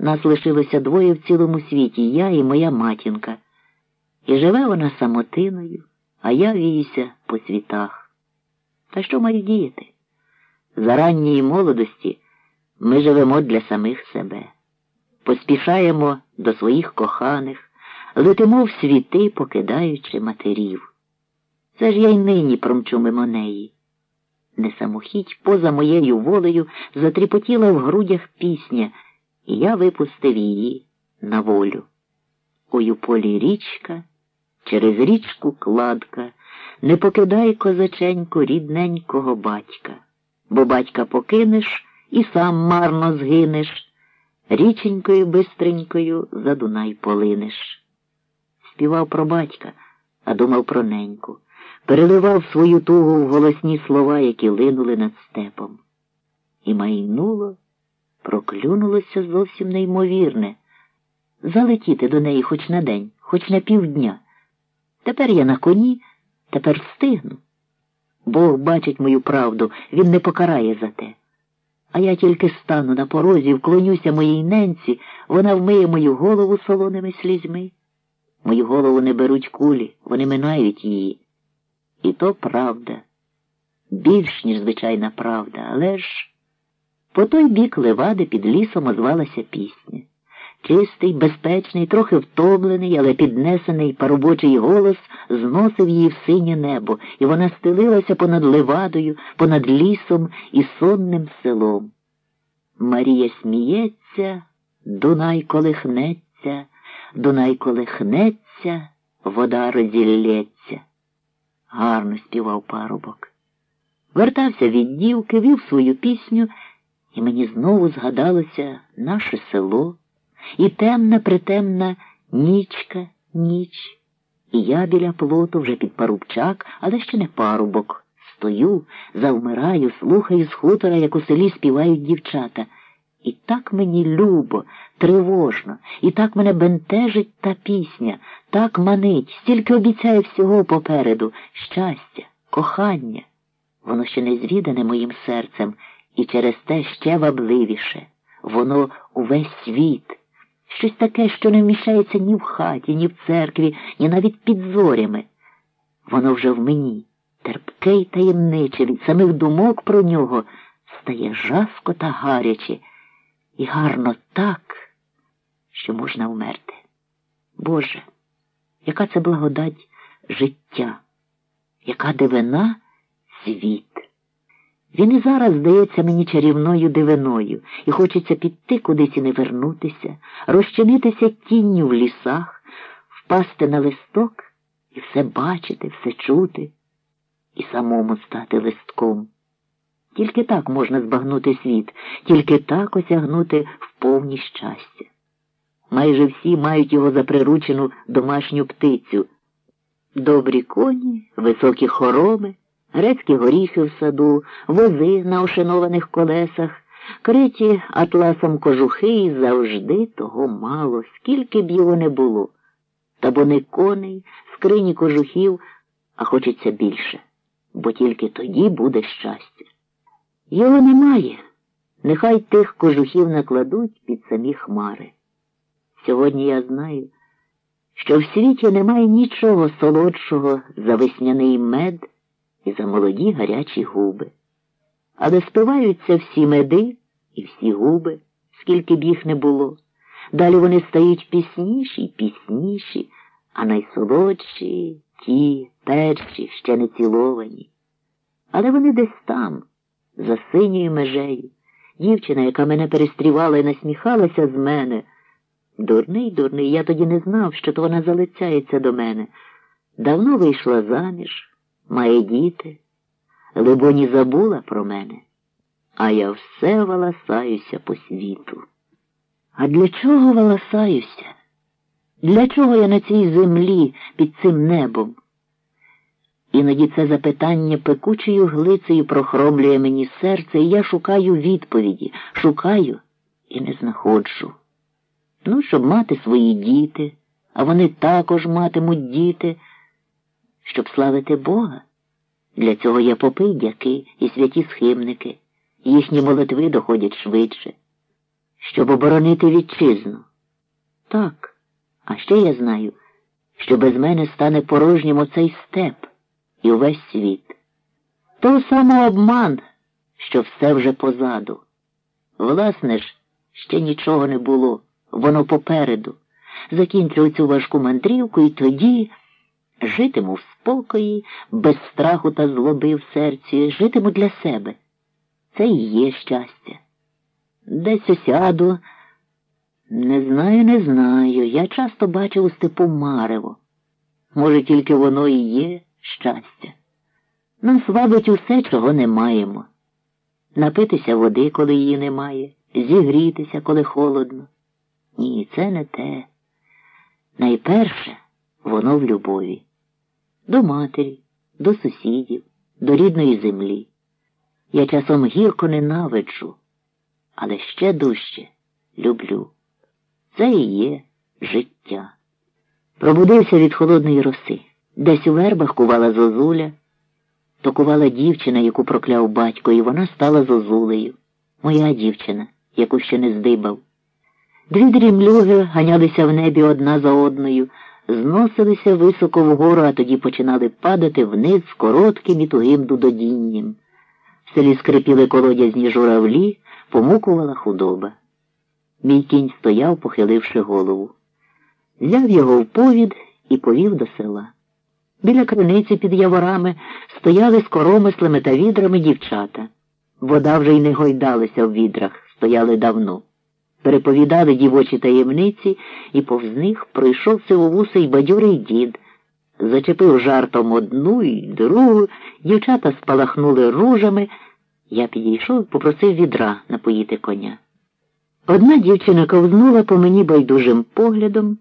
Нас лишилося двоє в цілому світі, я і моя матінка. І живе вона самотиною, а я віюся по світах. Та що маю діяти? За ранньої молодості ми живемо для самих себе, поспішаємо до своїх коханих, летимо в світи, покидаючи матерів. Це ж я й нині промчу мимо неї. Не самохідь поза моєю волею затріпотіла в грудях пісня, і я випустив її на волю. Ой у полі річка, через річку кладка, не покидай козаченько рідненького батька, бо батька покинеш і сам марно згинеш, річенькою бистренькою за Дунай полинеш. Співав про батька, а думав про неньку переливав свою тугу в голосні слова, які линули над степом. І майнуло, проклюнулося зовсім неймовірне залетіти до неї хоч на день, хоч на півдня. Тепер я на коні, тепер встигну. Бог бачить мою правду, він не покарає за те. А я тільки стану на порозі, вклонюся моїй ненці, вона вмиє мою голову солоними слізьми. Мою голову не беруть кулі, вони минають її. І то правда, більш, ніж звичайна правда, але ж по той бік левади під лісом озвалася пісня. Чистий, безпечний, трохи втомлений, але піднесений парубочий голос зносив її в синє небо, і вона стелилася понад левадою, понад лісом і сонним селом. Марія сміється, Дунай колихнеться, Дунай колихнеться, вода розілється гарно співав парубок. Вертався від дівки, вів свою пісню, і мені знову згадалося наше село, і темна притемна нічка, ніч. І я біля плоту вже під парубчак, але ще не парубок. Стою, завмираю, слухаю з хутора, як у селі співають дівчата. І так мені любо, тривожно, і так мене бентежить та пісня, так манить, стільки обіцяє всього попереду щастя, кохання. Воно ще не звідане моїм серцем і через те ще вабливіше. Воно увесь світ, щось таке, що не вміщається ні в хаті, ні в церкві, ні навіть під зорями. Воно вже в мені, терпке й таємниче від самих думок про нього стає жаско та гаряче. І гарно так, що можна вмерти. Боже, яка це благодать життя, яка дивина світ. Він і зараз здається мені чарівною дивиною, і хочеться піти кудись і не вернутися, розчинитися тінню в лісах, впасти на листок і все бачити, все чути, і самому стати листком. Тільки так можна збагнути світ, тільки так осягнути в повні щастя. Майже всі мають його за приручену домашню птицю. Добрі коні, високі хороми, грецькі горіхи в саду, вози на ошинованих колесах, криті атласом кожухи і завжди того мало, скільки б його не було. Та бо не коней, скрині кожухів, а хочеться більше, бо тільки тоді буде щастя. Його немає. Нехай тих кожухів накладуть під самі хмари. Сьогодні я знаю, що в світі немає нічого солодшого за весняний мед і за молоді гарячі губи. Але спиваються всі меди і всі губи, скільки б їх не було. Далі вони стають пісніші й пісніші, а найсолодші ті, перші, ще не ціловані. Але вони десь там за синьою межею. Дівчина, яка мене перестрівала і насміхалася з мене. Дурний, дурний, я тоді не знав, що то вона залицяється до мене. Давно вийшла заміж, має діти. Либоні забула про мене, а я все валасаюся по світу. А для чого валасаюся? Для чого я на цій землі під цим небом? Іноді це запитання пекучою глицею прохромлює мені серце, і я шукаю відповіді, шукаю і не знаходжу. Ну, щоб мати свої діти, а вони також матимуть діти, щоб славити Бога. Для цього є попи дяки і святі схимники, їхні молитви доходять швидше. щоб оборонити вітчизну. Так, а ще я знаю, що без мене стане порожнім оцей степ і увесь світ. То самообман, що все вже позаду. Власне ж, ще нічого не було, воно попереду. Закінчу цю важку мандрівку і тоді житиму в спокої, без страху та злоби в серці, житиму для себе. Це і є щастя. Десь осяду. Не знаю, не знаю. Я часто бачив у степу марево. Може, тільки воно і є щастя. Нас вабить усе, чого не маємо. Напитися води, коли її немає, зігрітися, коли холодно. Ні, це не те. Найперше воно в любові. До матері, до сусідів, до рідної землі. Я часом гірко ненавиджу, але ще дужче люблю. Це і є життя. Пробудився від холодної роси. Десь у вербах кувала зозуля, то кувала дівчина, яку прокляв батько, і вона стала зозулею. Моя дівчина, яку ще не здибав. Дві дрімлюги ганялися в небі одна за одною, зносилися високо вгору, а тоді починали падати вниз з коротким і тугим дудодінням. В селі скрипіли колодязні журавлі, помукувала худоба. Мій кінь стояв, похиливши голову. Взяв його в повід і повів до села. Біля криниці під яворами стояли з коромислами та відрами дівчата. Вода вже й не гойдалася в відрах, стояли давно. Переповідали дівочі таємниці, і повз них пройшов сивовусий бадьорий дід. Зачепив жартом одну і другу, дівчата спалахнули ружами. Я підійшов, попросив відра напоїти коня. Одна дівчина ковзнула по мені байдужим поглядом.